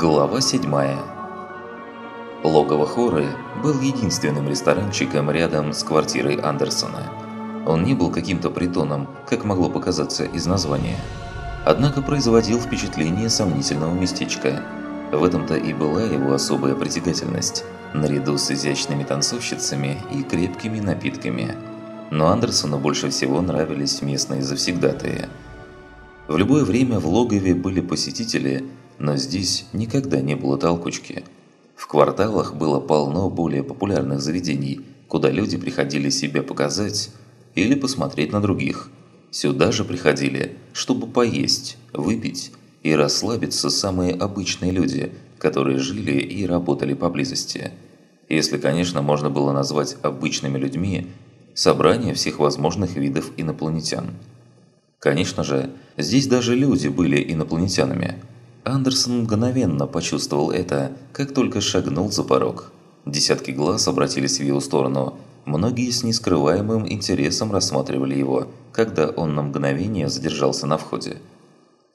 Глава 7 Логово Хоры был единственным ресторанчиком рядом с квартирой Андерсона. Он не был каким-то притоном, как могло показаться из названия. Однако производил впечатление сомнительного местечка. В этом-то и была его особая притягательность, наряду с изящными танцовщицами и крепкими напитками. Но Андерсону больше всего нравились местные завсегдатые. В любое время в логове были посетители – но здесь никогда не было толкучки. В кварталах было полно более популярных заведений, куда люди приходили себя показать или посмотреть на других. Сюда же приходили, чтобы поесть, выпить и расслабиться самые обычные люди, которые жили и работали поблизости. Если, конечно, можно было назвать обычными людьми собрание всех возможных видов инопланетян. Конечно же, здесь даже люди были инопланетянами – Андерсон мгновенно почувствовал это, как только шагнул за порог. Десятки глаз обратились в его сторону. Многие с нескрываемым интересом рассматривали его, когда он на мгновение задержался на входе.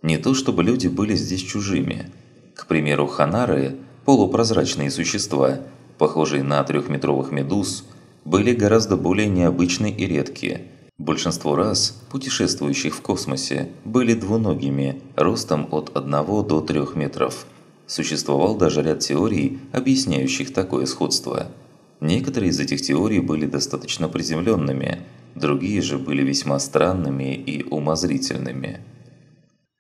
Не то чтобы люди были здесь чужими. К примеру, ханары, полупрозрачные существа, похожие на трехметровых медуз, были гораздо более необычны и редкие – Большинство раз путешествующих в космосе были двуногими, ростом от 1 до 3 метров. Существовал даже ряд теорий, объясняющих такое сходство. Некоторые из этих теорий были достаточно приземленными, другие же были весьма странными и умозрительными.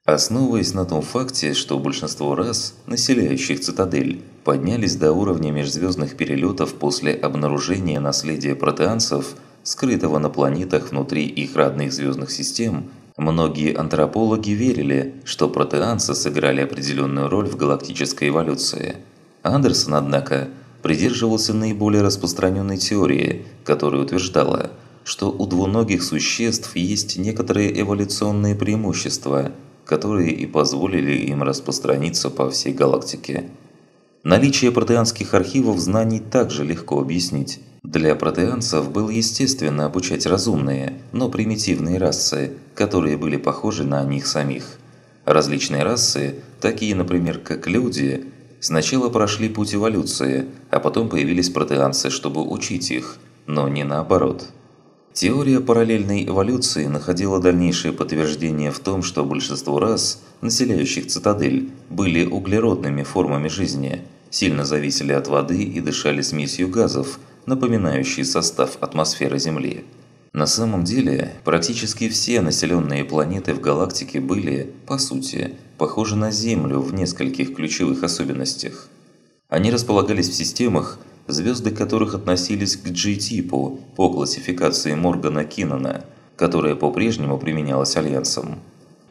Основываясь на том факте, что большинство рас, населяющих цитадель, поднялись до уровня межзвездных перелетов после обнаружения наследия протеанцев – скрытого на планетах внутри их родных звездных систем, многие антропологи верили, что протеанцы сыграли определенную роль в галактической эволюции. Андерсон, однако, придерживался наиболее распространенной теории, которая утверждала, что у двуногих существ есть некоторые эволюционные преимущества, которые и позволили им распространиться по всей галактике. Наличие протеанских архивов знаний также легко объяснить. Для протеанцев было естественно обучать разумные, но примитивные расы, которые были похожи на них самих. Различные расы, такие, например, как люди, сначала прошли путь эволюции, а потом появились протеанцы, чтобы учить их, но не наоборот. Теория параллельной эволюции находила дальнейшее подтверждение в том, что большинство рас, населяющих цитадель, были углеродными формами жизни, сильно зависели от воды и дышали смесью газов – напоминающий состав атмосферы Земли. На самом деле, практически все населенные планеты в галактике были, по сути, похожи на Землю в нескольких ключевых особенностях. Они располагались в системах, звезды которых относились к G-типу по классификации Моргана Киннона, которая по-прежнему применялась Альянсом.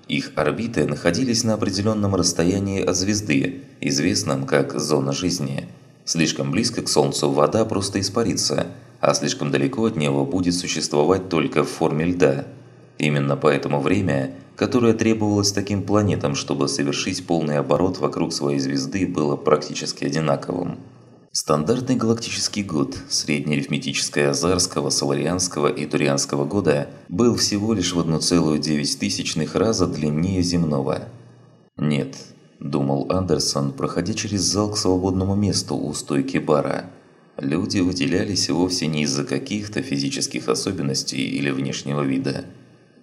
Их орбиты находились на определенном расстоянии от звезды, известном как «зона жизни», Слишком близко к Солнцу вода просто испарится, а слишком далеко от него будет существовать только в форме льда. Именно поэтому время, которое требовалось таким планетам, чтобы совершить полный оборот вокруг своей звезды, было практически одинаковым. Стандартный галактический год среднеарифметической Азарского, Соларианского и Турианского года был всего лишь в 1,9 раза длиннее земного. Нет, думал Андерсон, проходя через зал к свободному месту у стойки бара. Люди выделялись вовсе не из-за каких-то физических особенностей или внешнего вида.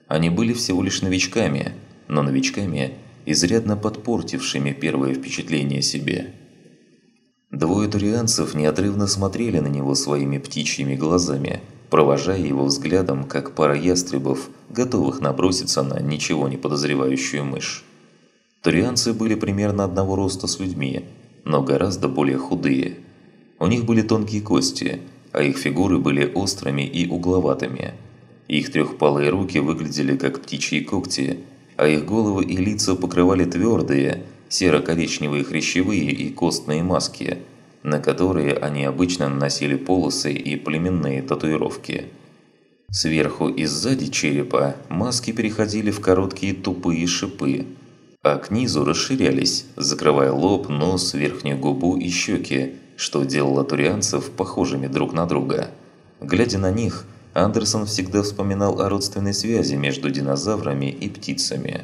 Они были всего лишь новичками, но новичками, изрядно подпортившими первое впечатление себе. Двое турианцев неотрывно смотрели на него своими птичьими глазами, провожая его взглядом, как пара ястребов, готовых наброситься на ничего не подозревающую мышь. Турианцы были примерно одного роста с людьми, но гораздо более худые. У них были тонкие кости, а их фигуры были острыми и угловатыми. Их трехпалые руки выглядели как птичьи когти, а их головы и лица покрывали твердые, серо-коричневые хрящевые и костные маски, на которые они обычно наносили полосы и племенные татуировки. Сверху и сзади черепа маски переходили в короткие тупые шипы, а к низу расширялись, закрывая лоб, нос, верхнюю губу и щеки, что делало турианцев похожими друг на друга. Глядя на них, Андерсон всегда вспоминал о родственной связи между динозаврами и птицами.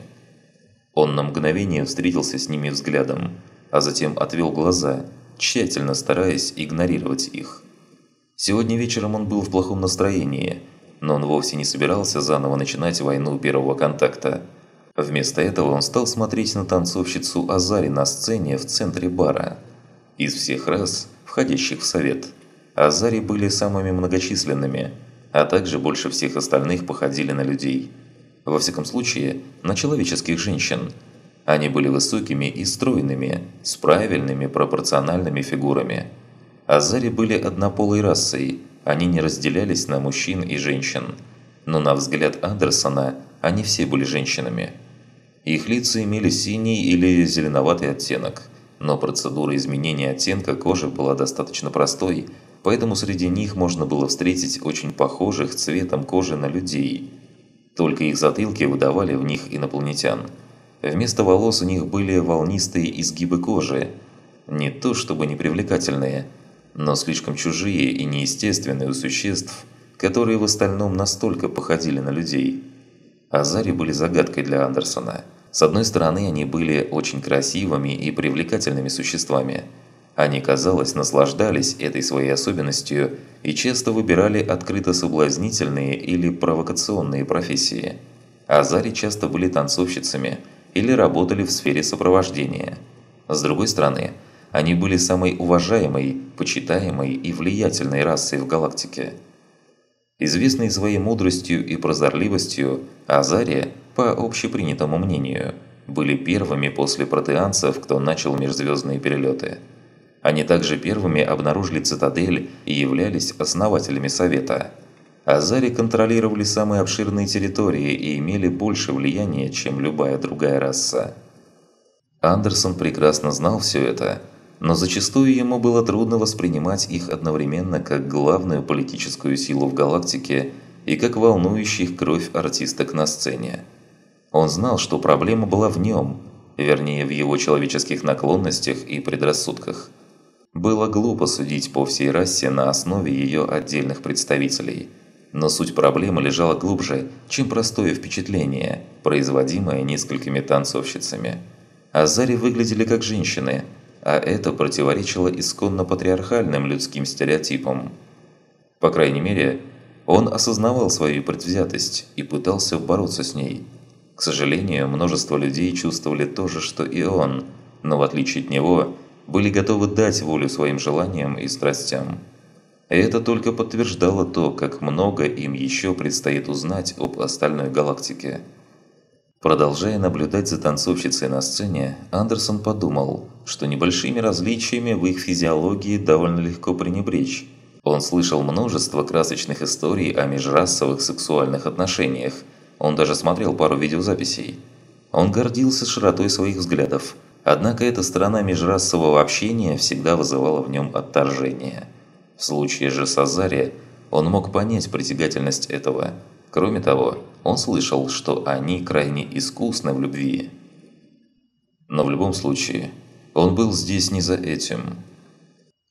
Он на мгновение встретился с ними взглядом, а затем отвел глаза, тщательно стараясь игнорировать их. Сегодня вечером он был в плохом настроении, но он вовсе не собирался заново начинать войну первого контакта. Вместо этого он стал смотреть на танцовщицу Азари на сцене в центре бара. Из всех рас, входящих в совет, Азари были самыми многочисленными, а также больше всех остальных походили на людей. Во всяком случае, на человеческих женщин. Они были высокими и стройными, с правильными пропорциональными фигурами. Азари были однополой расой, они не разделялись на мужчин и женщин. Но на взгляд Андерсона, они все были женщинами. Их лица имели синий или зеленоватый оттенок, но процедура изменения оттенка кожи была достаточно простой, поэтому среди них можно было встретить очень похожих цветом кожи на людей. Только их затылки выдавали в них инопланетян. Вместо волос у них были волнистые изгибы кожи, не то чтобы непривлекательные, но слишком чужие и неестественные у существ, которые в остальном настолько походили на людей. Азари были загадкой для Андерсона – с одной стороны, они были очень красивыми и привлекательными существами. Они, казалось, наслаждались этой своей особенностью и часто выбирали открыто соблазнительные или провокационные профессии. Азари часто были танцовщицами или работали в сфере сопровождения. С другой стороны, они были самой уважаемой, почитаемой и влиятельной расой в галактике. Известный своей мудростью и прозорливостью, Азария – по общепринятому мнению, были первыми после протеанцев, кто начал межзвездные перелеты. Они также первыми обнаружили цитадель и являлись основателями Совета. Азари контролировали самые обширные территории и имели больше влияния, чем любая другая раса. Андерсон прекрасно знал все это, но зачастую ему было трудно воспринимать их одновременно как главную политическую силу в галактике и как волнующих кровь артисток на сцене. Он знал, что проблема была в нем, вернее в его человеческих наклонностях и предрассудках. Было глупо судить по всей расе на основе ее отдельных представителей. Но суть проблемы лежала глубже, чем простое впечатление, производимое несколькими танцовщицами. Азари выглядели как женщины, а это противоречило исконно патриархальным людским стереотипам. По крайней мере, он осознавал свою предвзятость и пытался бороться с ней – к сожалению, множество людей чувствовали то же, что и он, но в отличие от него, были готовы дать волю своим желаниям и страстям. И это только подтверждало то, как много им еще предстоит узнать об остальной галактике. Продолжая наблюдать за танцовщицей на сцене, Андерсон подумал, что небольшими различиями в их физиологии довольно легко пренебречь. Он слышал множество красочных историй о межрасовых сексуальных отношениях, он даже смотрел пару видеозаписей. Он гордился широтой своих взглядов, однако эта сторона межрасового общения всегда вызывала в нем отторжение. В случае же с Азари он мог понять притягательность этого. Кроме того, он слышал, что они крайне искусны в любви. Но в любом случае, он был здесь не за этим.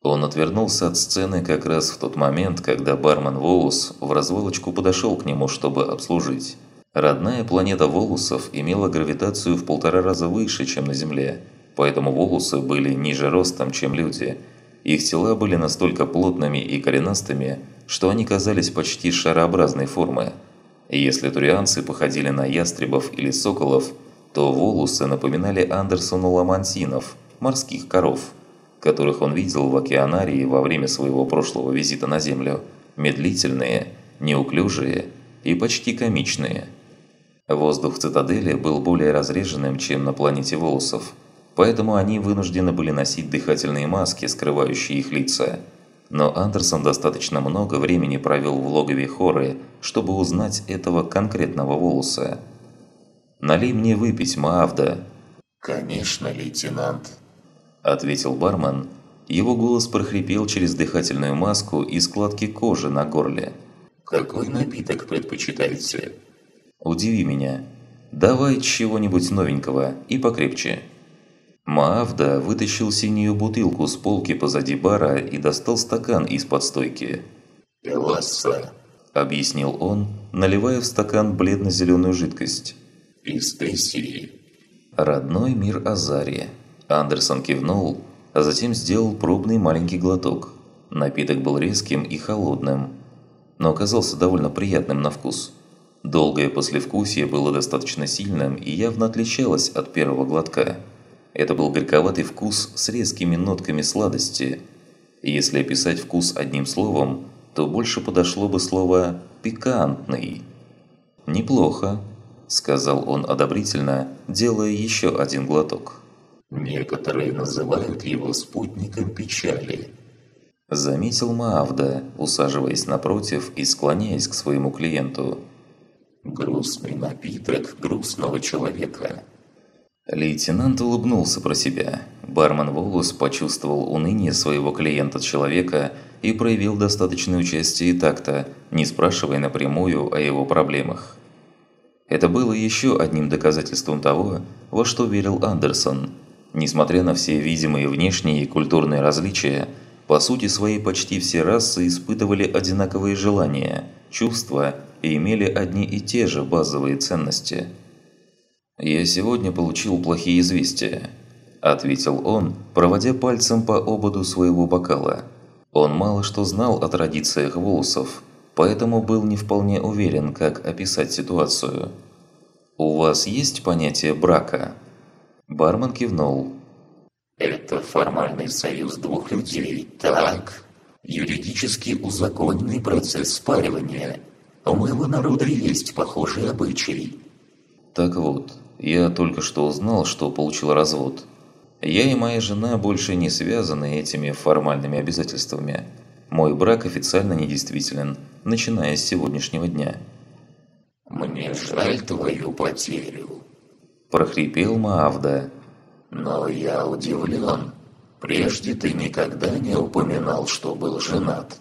Он отвернулся от сцены как раз в тот момент, когда бармен Воус в развалочку подошел к нему, чтобы обслужить. Родная планета Волусов имела гравитацию в полтора раза выше, чем на Земле, поэтому Волусы были ниже ростом, чем люди. Их тела были настолько плотными и коренастыми, что они казались почти шарообразной формы. Если турианцы походили на ястребов или соколов, то волусы напоминали Андерсону ламантинов, морских коров, которых он видел в океанарии во время своего прошлого визита на Землю. Медлительные, неуклюжие и почти комичные – Воздух в цитадели был более разреженным, чем на планете волосов, поэтому они вынуждены были носить дыхательные маски, скрывающие их лица. Но Андерсон достаточно много времени провел в логове Хоры, чтобы узнать этого конкретного волоса. «Налей мне выпить, Маавда!» «Конечно, лейтенант!» Ответил бармен. Его голос прохрипел через дыхательную маску и складки кожи на горле. «Какой напиток предпочитаете?» Удиви меня. Давай чего-нибудь новенького и покрепче». Маавда вытащил синюю бутылку с полки позади бара и достал стакан из-под стойки. «Эласса», – объяснил он, наливая в стакан бледно-зеленую жидкость. «Из Тессии». Родной мир Азария. Андерсон кивнул, а затем сделал пробный маленький глоток. Напиток был резким и холодным, но оказался довольно приятным на вкус. Долгое послевкусие было достаточно сильным и явно отличалось от первого глотка. Это был горьковатый вкус с резкими нотками сладости. Если описать вкус одним словом, то больше подошло бы слово «пикантный». «Неплохо», – сказал он одобрительно, делая еще один глоток. Некоторые называют его спутником печали. Заметил Маавда, усаживаясь напротив и склоняясь к своему клиенту. Грустный напиток грустного человека. Лейтенант улыбнулся про себя. Бармен Волос почувствовал уныние своего клиента-человека и проявил достаточное участие и такта, не спрашивая напрямую о его проблемах. Это было еще одним доказательством того, во что верил Андерсон – Несмотря на все видимые внешние и культурные различия, по сути своей почти все расы испытывали одинаковые желания, чувства и имели одни и те же базовые ценности. «Я сегодня получил плохие известия», – ответил он, проводя пальцем по ободу своего бокала. Он мало что знал о традициях волосов, поэтому был не вполне уверен, как описать ситуацию. «У вас есть понятие брака?» Бармен кивнул. «Это формальный союз двух людей, так? Юридически узаконенный процесс спаривания. У моего народа есть похожий обычай». «Так вот, я только что узнал, что получил развод. Я и моя жена больше не связаны этими формальными обязательствами. Мой брак официально недействителен, начиная с сегодняшнего дня». «Мне жаль твою потерю», прохрипел Маавда. «Но я удивлен. Прежде ты никогда не упоминал, что был женат».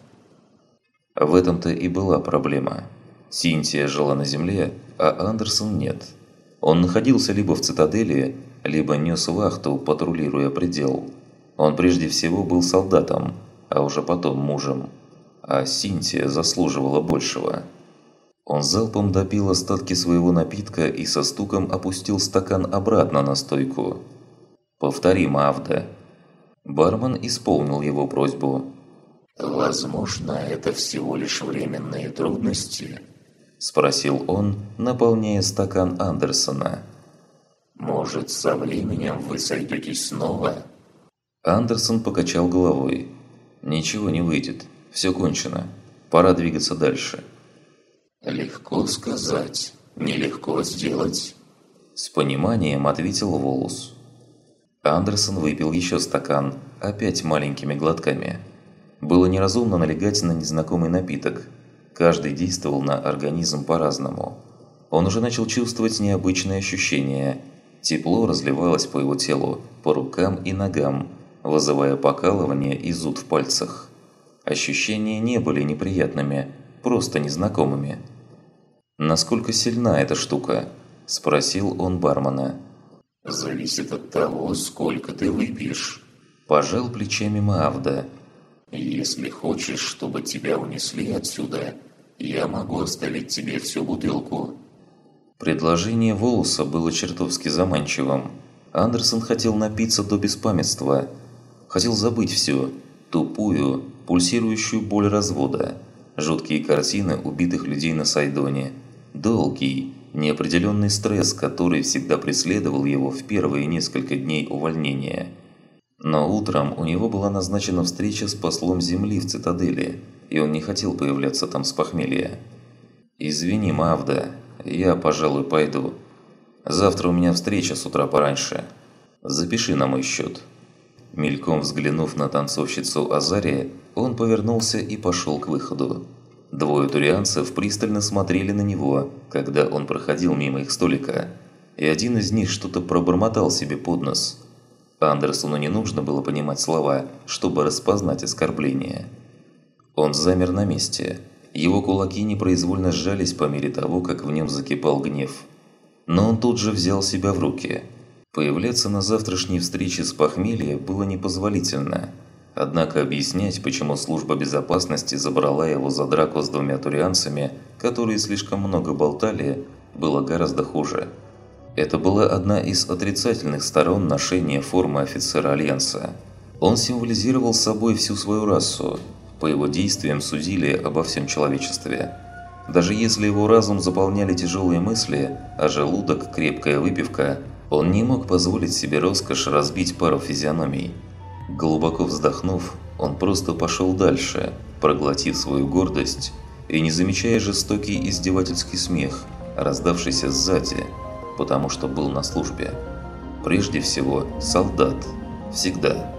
В этом-то и была проблема. Синтия жила на земле, а Андерсон нет. Он находился либо в цитадели, либо нес вахту, патрулируя предел. Он прежде всего был солдатом, а уже потом мужем. А Синтия заслуживала большего. Он залпом допил остатки своего напитка и со стуком опустил стакан обратно на стойку. «Повтори, Мавда». Бармен исполнил его просьбу. «Возможно, это всего лишь временные трудности?» Спросил он, наполняя стакан Андерсона. «Может, со временем вы сойдетесь снова?» Андерсон покачал головой. «Ничего не выйдет. Все кончено. Пора двигаться дальше». «Легко сказать, нелегко сделать». С пониманием ответил Волос. Андерсон выпил еще стакан, опять маленькими глотками. Было неразумно налегать на незнакомый напиток. Каждый действовал на организм по-разному. Он уже начал чувствовать необычные ощущения. Тепло разливалось по его телу, по рукам и ногам, вызывая покалывание и зуд в пальцах. Ощущения не были неприятными, просто незнакомыми. «Насколько сильна эта штука?» – спросил он бармена. «Зависит от того, сколько ты выпьешь». Пожал плечами Маавда. «Если хочешь, чтобы тебя унесли отсюда, я могу оставить тебе всю бутылку». Предложение Волоса было чертовски заманчивым. Андерсон хотел напиться до беспамятства. Хотел забыть все. Тупую, пульсирующую боль развода. Жуткие картины убитых людей на Сайдоне – Долгий, неопределенный стресс, который всегда преследовал его в первые несколько дней увольнения. Но утром у него была назначена встреча с послом Земли в цитадели, и он не хотел появляться там с похмелья. «Извини, Мавда, я, пожалуй, пойду. Завтра у меня встреча с утра пораньше. Запиши на мой счет». Мельком взглянув на танцовщицу Азария, он повернулся и пошел к выходу. Двое турианцев пристально смотрели на него, когда он проходил мимо их столика, и один из них что-то пробормотал себе под нос. Андерсону не нужно было понимать слова, чтобы распознать оскорбление. Он замер на месте. Его кулаки непроизвольно сжались по мере того, как в нем закипал гнев. Но он тут же взял себя в руки. Появляться на завтрашней встрече с похмелья было непозволительно – Однако объяснять, почему служба безопасности забрала его за драку с двумя турианцами, которые слишком много болтали, было гораздо хуже. Это была одна из отрицательных сторон ношения формы офицера Альянса. Он символизировал собой всю свою расу. По его действиям судили обо всем человечестве. Даже если его разум заполняли тяжелые мысли, а желудок – крепкая выпивка, он не мог позволить себе роскошь разбить пару физиономий. Глубоко вздохнув, он просто пошел дальше, проглотив свою гордость и не замечая жестокий издевательский смех, раздавшийся сзади, потому что был на службе. Прежде всего, солдат. Всегда.